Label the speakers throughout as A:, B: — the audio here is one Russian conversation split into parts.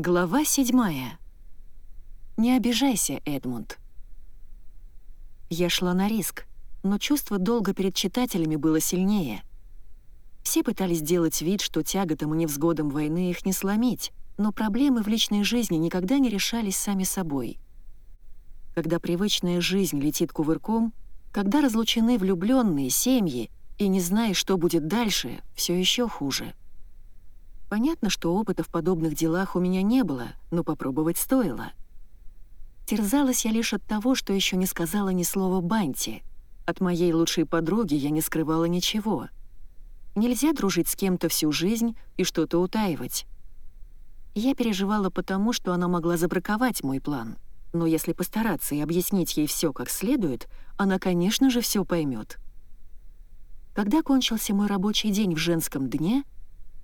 A: Глава седьмая. Не обижайся, Эдмунд. Я шла на риск, но чувство долга перед читателями было сильнее. Все пытались сделать вид, что тяготам и невзгодам войны их не сломить, но проблемы в личной жизни никогда не решались сами собой. Когда привычная жизнь летит кувырком, когда разлучены влюбленные семьи, и не знаешь, что будет дальше, все еще хуже. Понятно, что опыта в подобных делах у меня не было, но попробовать стоило. Терзалась я лишь от того, что еще не сказала ни слова Банти. От моей лучшей подруги я не скрывала ничего. Нельзя дружить с кем-то всю жизнь и что-то утаивать. Я переживала потому, что она могла забраковать мой план. Но если постараться и объяснить ей все как следует, она, конечно же, все поймет. Когда кончился мой рабочий день в женском дне —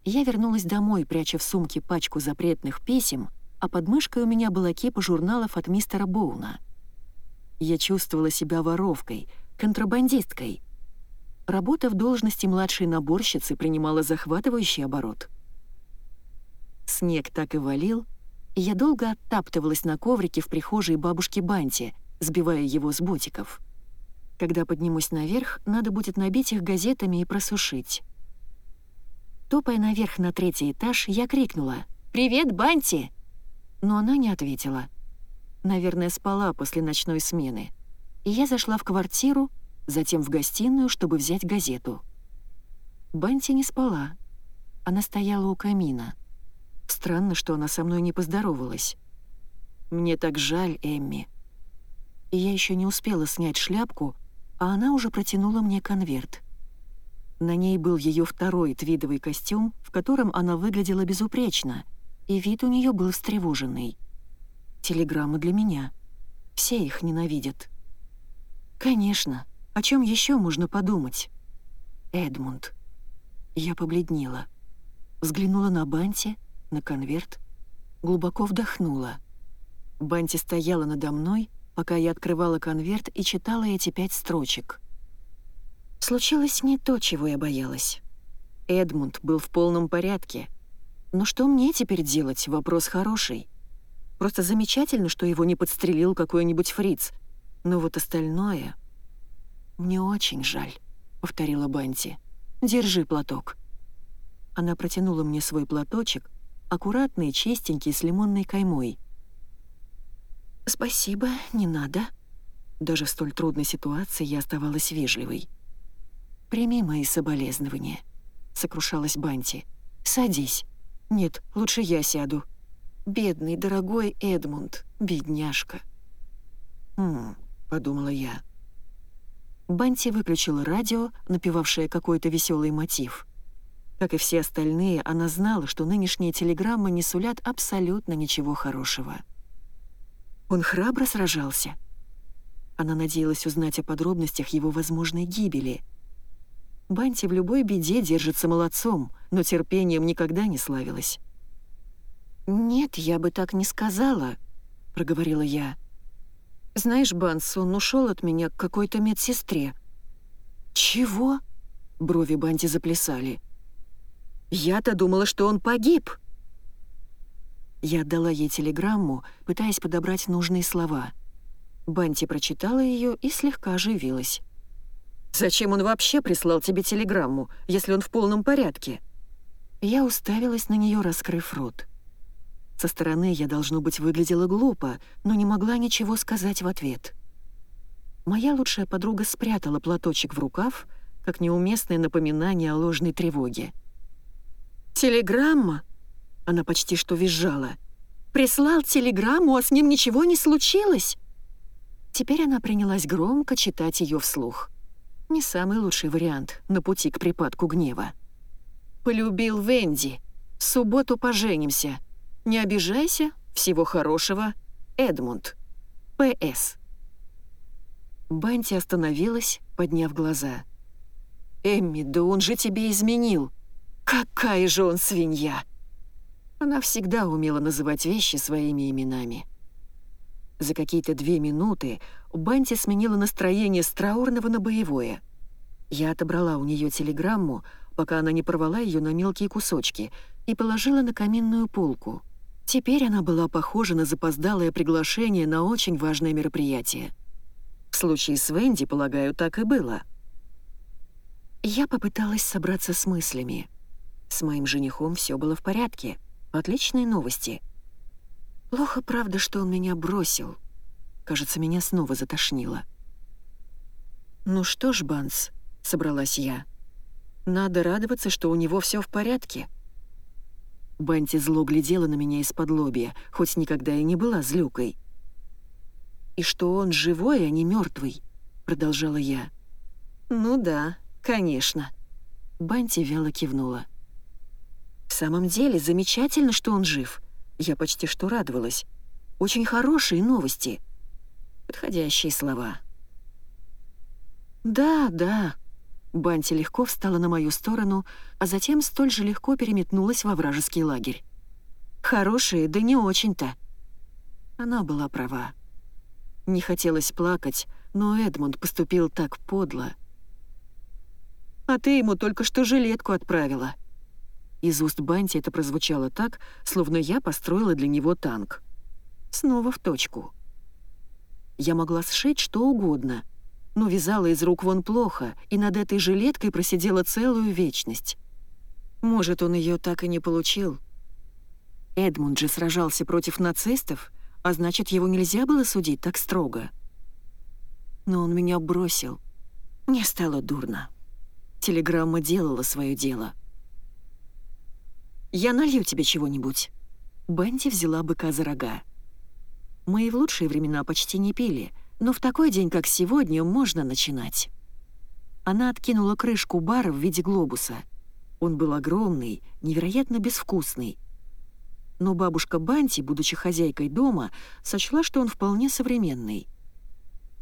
A: я вернулась домой, пряча в сумке пачку запретных писем, а под мышкой у меня была кипа журналов от мистера Боуна. Я чувствовала себя воровкой, контрабандисткой. Работа в должности младшей наборщицы принимала захватывающий оборот. Снег так и валил, и я долго оттаптывалась на коврике в прихожей бабушки Банти, сбивая его с ботиков. Когда поднимусь наверх, надо будет набить их газетами и просушить. Топая наверх на третий этаж, я крикнула «Привет, Банти!» Но она не ответила. Наверное, спала после ночной смены. И я зашла в квартиру, затем в гостиную, чтобы взять газету. Банти не спала. Она стояла у камина. Странно, что она со мной не поздоровалась. «Мне так жаль, Эмми». И я еще не успела снять шляпку, а она уже протянула мне конверт. На ней был ее второй твидовый костюм, в котором она выглядела безупречно, и вид у нее был встревоженный. Телеграмма для меня. Все их ненавидят. Конечно, о чем еще можно подумать? Эдмунд. Я побледнела. Взглянула на Банти, на конверт, глубоко вдохнула. Банти стояла надо мной, пока я открывала конверт и читала эти пять строчек — Случилось не то, чего я боялась. Эдмунд был в полном порядке. Но что мне теперь делать, вопрос хороший. Просто замечательно, что его не подстрелил какой-нибудь фриц. Но вот остальное... «Мне очень жаль», — повторила Банти. «Держи платок». Она протянула мне свой платочек, аккуратный, чистенький, с лимонной каймой. «Спасибо, не надо». Даже в столь трудной ситуации я оставалась вежливой. «Прими мои соболезнования», — сокрушалась Банти. «Садись. Нет, лучше я сяду. Бедный, дорогой Эдмунд, бедняжка». «Хм», — подумала я. Банти выключила радио, напевавшее какой-то веселый мотив. Как и все остальные, она знала, что нынешние телеграммы не сулят абсолютно ничего хорошего. Он храбро сражался. Она надеялась узнать о подробностях его возможной гибели — Банти в любой беде держится молодцом, но терпением никогда не славилась. «Нет, я бы так не сказала», — проговорила я. «Знаешь, Банс, он ушел от меня к какой-то медсестре». «Чего?» — брови Банти заплясали. «Я-то думала, что он погиб». Я отдала ей телеграмму, пытаясь подобрать нужные слова. Банти прочитала ее и слегка оживилась. Зачем он вообще прислал тебе телеграмму, если он в полном порядке?» Я уставилась на нее, раскрыв рот. Со стороны я, должно быть, выглядела глупо, но не могла ничего сказать в ответ. Моя лучшая подруга спрятала платочек в рукав, как неуместное напоминание о ложной тревоге. «Телеграмма?» — она почти что визжала. «Прислал телеграмму, а с ним ничего не случилось?» Теперь она принялась громко читать ее вслух. Не самый лучший вариант на пути к припадку гнева. «Полюбил Венди. В субботу поженимся. Не обижайся. Всего хорошего. Эдмунд. П.С.» Банти остановилась, подняв глаза. «Эмми, да он же тебе изменил! Какая же он свинья!» Она всегда умела называть вещи своими именами. За какие-то две минуты Банти сменила настроение с траурного на боевое. Я отобрала у нее телеграмму, пока она не порвала ее на мелкие кусочки, и положила на каминную полку. Теперь она была похожа на запоздалое приглашение на очень важное мероприятие. В случае с Венди, полагаю, так и было. Я попыталась собраться с мыслями. С моим женихом все было в порядке. Отличные новости. Плохо, правда, что он меня бросил. Кажется, меня снова затошнило. «Ну что ж, Банс», — собралась я, — «надо радоваться, что у него все в порядке». Банти зло глядела на меня из-под лобья, хоть никогда и не была злюкой. «И что он живой, а не мертвый, продолжала я. «Ну да, конечно». Банти вяло кивнула. «В самом деле, замечательно, что он жив. Я почти что радовалась. Очень хорошие новости. Подходящие слова». «Да, да», Банти легко встала на мою сторону, а затем столь же легко переметнулась во вражеский лагерь. «Хорошие, да не очень-то». Она была права. Не хотелось плакать, но Эдмунд поступил так подло. «А ты ему только что жилетку отправила». Из уст Банти это прозвучало так, словно я построила для него танк. Снова в точку. Я могла сшить что угодно — но вязала из рук вон плохо, и над этой жилеткой просидела целую вечность. Может, он ее так и не получил. Эдмунд же сражался против нацистов, а значит, его нельзя было судить так строго. Но он меня бросил. Мне стало дурно. Телеграмма делала свое дело. «Я налью тебе чего-нибудь». Бенти взяла быка за рога. Мы и в лучшие времена почти не пили — но в такой день, как сегодня, можно начинать. Она откинула крышку бара в виде глобуса. Он был огромный, невероятно безвкусный. Но бабушка Банти, будучи хозяйкой дома, сочла, что он вполне современный.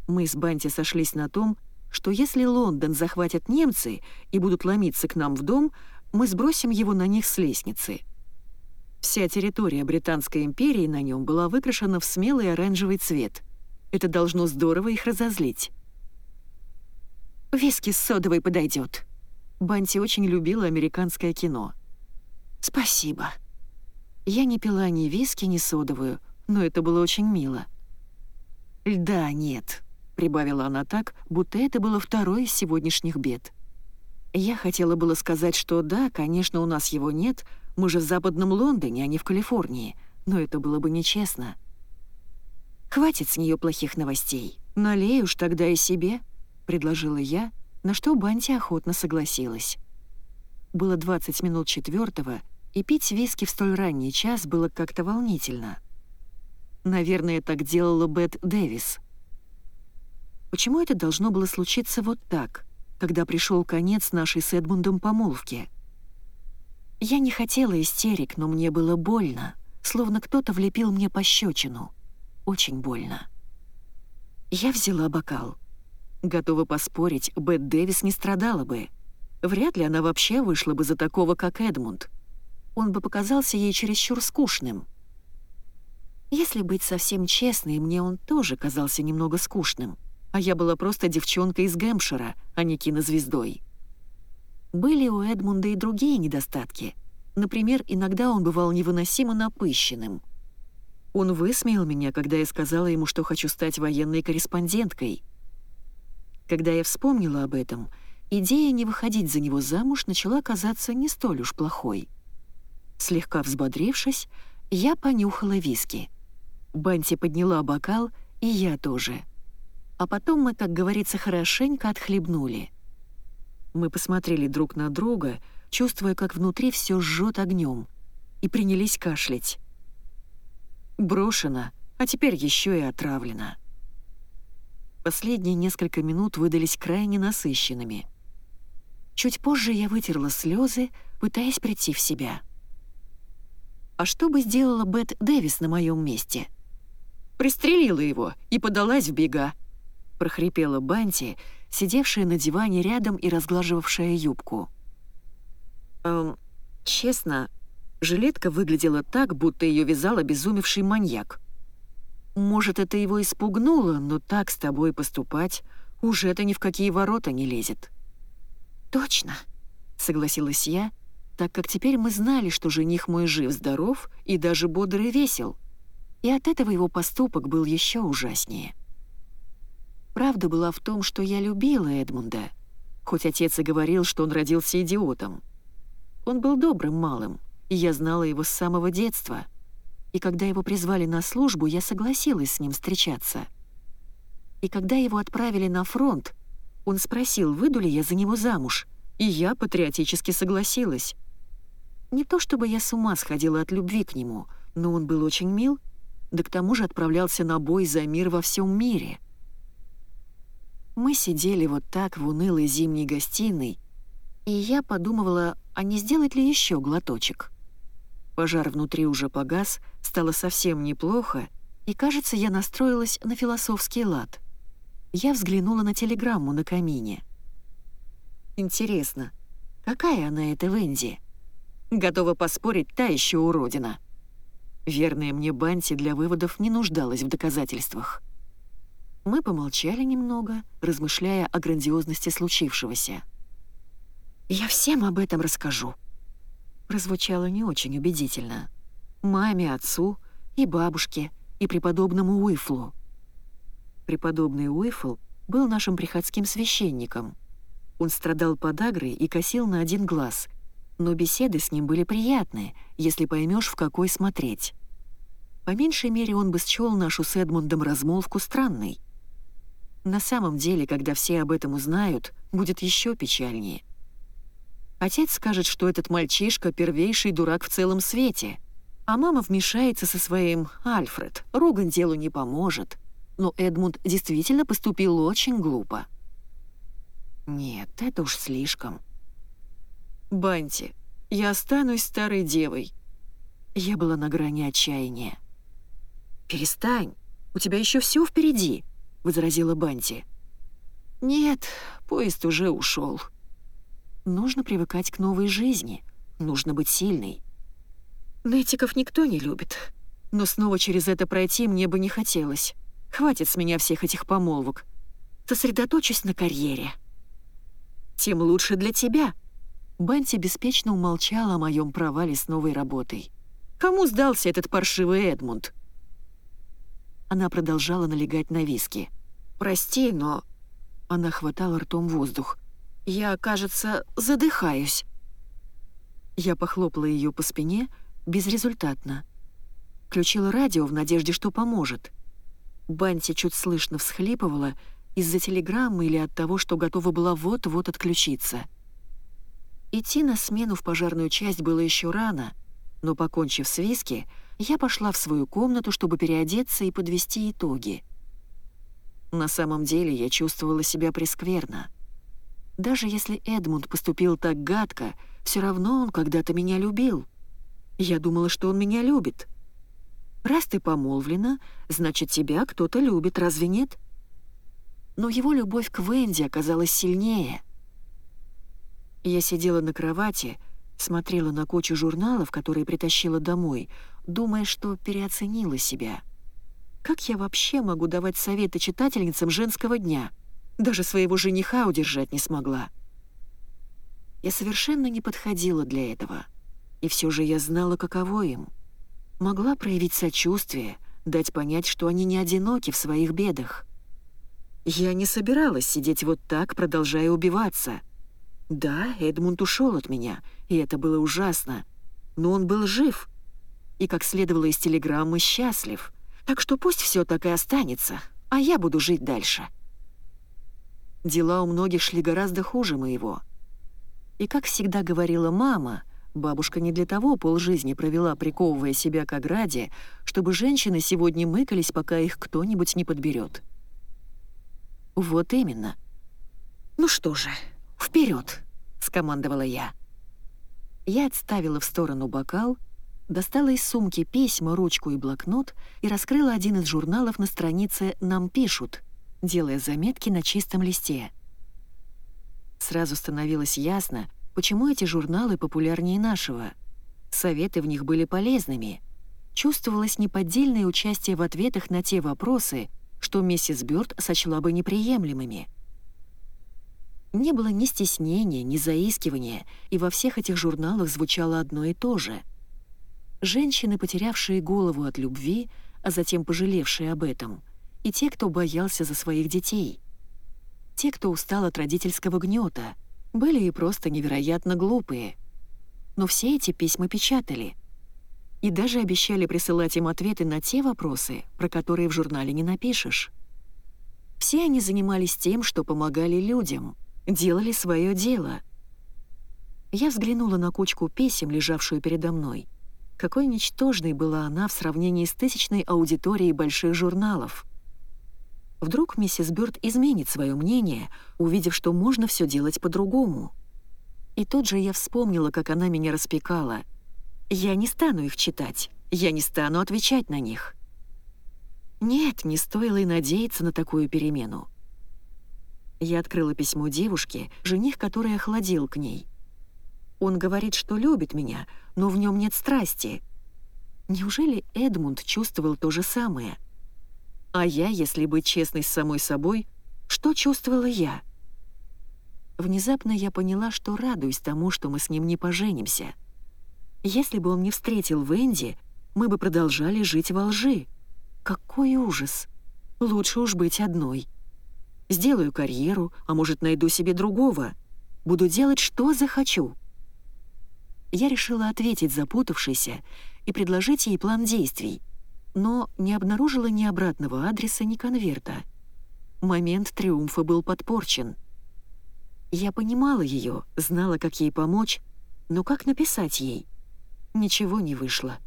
A: Мы с Банти сошлись на том, что если Лондон захватят немцы и будут ломиться к нам в дом, мы сбросим его на них с лестницы. Вся территория Британской империи на нем была выкрашена в смелый оранжевый цвет — это должно здорово их разозлить. «Виски с содовой подойдет. Банти очень любила американское кино. «Спасибо». Я не пила ни виски, ни содовую, но это было очень мило. «Льда нет», — прибавила она так, будто это было второе из сегодняшних бед. Я хотела было сказать, что да, конечно, у нас его нет, мы же в западном Лондоне, а не в Калифорнии, но это было бы нечестно. Хватит с нее плохих новостей. Налей уж тогда и себе», — предложила я, на что Банти охотно согласилась. Было 20 минут четвертого, и пить виски в столь ранний час было как-то волнительно. Наверное, так делала Бет Дэвис. Почему это должно было случиться вот так, когда пришел конец нашей с Эдмундом помолвки? Я не хотела истерик, но мне было больно, словно кто-то влепил мне пощечину очень больно. Я взяла бокал. Готова поспорить, Бет Дэвис не страдала бы. Вряд ли она вообще вышла бы за такого, как Эдмунд. Он бы показался ей чересчур скучным. Если быть совсем честной, мне он тоже казался немного скучным, а я была просто девчонкой из Гэмпшира, а не кинозвездой. Были у Эдмунда и другие недостатки. Например, иногда он бывал невыносимо напыщенным — он высмеял меня, когда я сказала ему, что хочу стать военной корреспонденткой. Когда я вспомнила об этом, идея не выходить за него замуж начала казаться не столь уж плохой. Слегка взбодрившись, я понюхала виски. Банти подняла бокал, и я тоже. А потом мы, как говорится, хорошенько отхлебнули. Мы посмотрели друг на друга, чувствуя, как внутри все жжет огнем, и принялись кашлять. Брошена, а теперь еще и отравлена. Последние несколько минут выдались крайне насыщенными. Чуть позже я вытерла слезы, пытаясь прийти в себя. А что бы сделала Бет Дэвис на моем месте? Пристрелила его и подалась в бега, прохрипела Банти, сидевшая на диване рядом и разглаживавшая юбку. Эм, честно, Жилетка выглядела так, будто ее вязал обезумевший маньяк. Может, это его испугнуло, но так с тобой поступать уже это ни в какие ворота не лезет. «Точно», — согласилась я, так как теперь мы знали, что жених мой жив-здоров и даже бодр и весел, и от этого его поступок был еще ужаснее. Правда была в том, что я любила Эдмунда, хоть отец и говорил, что он родился идиотом. Он был добрым малым, и я знала его с самого детства. И когда его призвали на службу, я согласилась с ним встречаться. И когда его отправили на фронт, он спросил, выйду ли я за него замуж, и я патриотически согласилась. Не то чтобы я с ума сходила от любви к нему, но он был очень мил, да к тому же отправлялся на бой за мир во всем мире. Мы сидели вот так в унылой зимней гостиной, и я подумывала, а не сделать ли еще глоточек. Пожар внутри уже погас, стало совсем неплохо, и, кажется, я настроилась на философский лад. Я взглянула на телеграмму на камине. Интересно, какая она эта Венди? Готова поспорить, та еще уродина. Верная мне Банти для выводов не нуждалась в доказательствах. Мы помолчали немного, размышляя о грандиозности случившегося. «Я всем об этом расскажу», — прозвучало не очень убедительно. «Маме, отцу и бабушке, и преподобному Уифлу». Преподобный Уифл был нашим приходским священником. Он страдал подагрой и косил на один глаз, но беседы с ним были приятные, если поймешь, в какой смотреть. По меньшей мере он бы счел нашу с Эдмундом размолвку странной. На самом деле, когда все об этом узнают, будет еще печальнее. Отец скажет, что этот мальчишка — первейший дурак в целом свете, а мама вмешается со своим «Альфред, ругань делу не поможет». Но Эдмунд действительно поступил очень глупо. Нет, это уж слишком. «Банти, я останусь старой девой». Я была на грани отчаяния. «Перестань, у тебя еще все впереди», — возразила Банти. «Нет, поезд уже ушел. Нужно привыкать к новой жизни, нужно быть сильной. Нетиков никто не любит, но снова через это пройти мне бы не хотелось. Хватит с меня всех этих помолвок. Сосредоточусь на карьере». «Тем лучше для тебя», Банти беспечно умолчала о моем провале с новой работой. «Кому сдался этот паршивый Эдмунд?» Она продолжала налегать на виски. «Прости, но...» Она хватала ртом воздух. «Я, кажется, задыхаюсь». Я похлопала ее по спине безрезультатно. Включила радио в надежде, что поможет. Банти чуть слышно всхлипывала из-за телеграммы или от того, что готова была вот-вот отключиться. Идти на смену в пожарную часть было еще рано, но, покончив с виски, я пошла в свою комнату, чтобы переодеться и подвести итоги. На самом деле я чувствовала себя прескверно. Даже если Эдмунд поступил так гадко, все равно он когда-то меня любил. Я думала, что он меня любит. Раз ты помолвлена, значит, тебя кто-то любит, разве нет? Но его любовь к Венди оказалась сильнее — я сидела на кровати, смотрела на кучу журналов, которые притащила домой, думая, что переоценила себя. Как я вообще могу давать советы читательницам женского дня? Даже своего жениха удержать не смогла. Я совершенно не подходила для этого. И все же я знала, каково им. Могла проявить сочувствие, дать понять, что они не одиноки в своих бедах. Я не собиралась сидеть вот так, продолжая убиваться — да, Эдмунд ушел от меня, и это было ужасно. Но он был жив. И, как следовало из телеграммы, счастлив. Так что пусть все так и останется, а я буду жить дальше. Дела у многих шли гораздо хуже моего. И, как всегда говорила мама, бабушка не для того полжизни провела, приковывая себя к ограде, чтобы женщины сегодня мыкались, пока их кто-нибудь не подберет. Вот именно. Ну что же, вперед! скомандовала я. Я отставила в сторону бокал, достала из сумки письма, ручку и блокнот и раскрыла один из журналов на странице «Нам пишут», делая заметки на чистом листе. Сразу становилось ясно, почему эти журналы популярнее нашего. Советы в них были полезными. Чувствовалось неподдельное участие в ответах на те вопросы, что миссис Бёрд сочла бы неприемлемыми. Не было ни стеснения, ни заискивания, и во всех этих журналах звучало одно и то же. Женщины, потерявшие голову от любви, а затем пожалевшие об этом, и те, кто боялся за своих детей. Те, кто устал от родительского гнета, были и просто невероятно глупые. Но все эти письма печатали. И даже обещали присылать им ответы на те вопросы, про которые в журнале не напишешь. Все они занимались тем, что помогали людям, делали свое дело. Я взглянула на кучку писем, лежавшую передо мной. Какой ничтожной была она в сравнении с тысячной аудиторией больших журналов. Вдруг миссис Бёрд изменит свое мнение, увидев, что можно все делать по-другому. И тут же я вспомнила, как она меня распекала. Я не стану их читать, я не стану отвечать на них. Нет, не стоило и надеяться на такую перемену. Я открыла письмо девушке, жених которой охладил к ней. Он говорит, что любит меня, но в нем нет страсти. Неужели Эдмунд чувствовал то же самое? А я, если быть честной с самой собой, что чувствовала я? Внезапно я поняла, что радуюсь тому, что мы с ним не поженимся. Если бы он не встретил Венди, мы бы продолжали жить во лжи. Какой ужас! Лучше уж быть одной. Сделаю карьеру, а может, найду себе другого. Буду делать, что захочу. Я решила ответить запутавшейся и предложить ей план действий — но не обнаружила ни обратного адреса, ни конверта. Момент триумфа был подпорчен. Я понимала ее, знала, как ей помочь, но как написать ей? Ничего не вышло.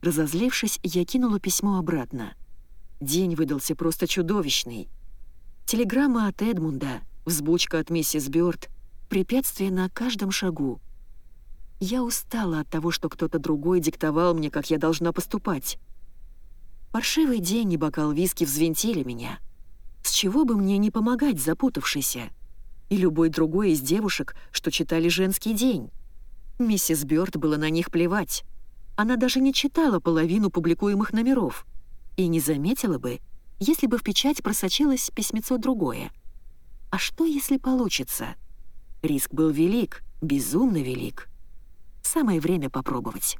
A: Разозлившись, я кинула письмо обратно. День выдался просто чудовищный. Телеграмма от Эдмунда, взбучка от миссис Бёрд, препятствие на каждом шагу — я устала от того, что кто-то другой диктовал мне, как я должна поступать. Паршивый день и бокал виски взвинтили меня. С чего бы мне не помогать запутавшейся? И любой другой из девушек, что читали «Женский день». Миссис Бёрд было на них плевать. Она даже не читала половину публикуемых номеров. И не заметила бы, если бы в печать просочилось письмецо другое. А что, если получится? Риск был велик, безумно велик. Самое время попробовать.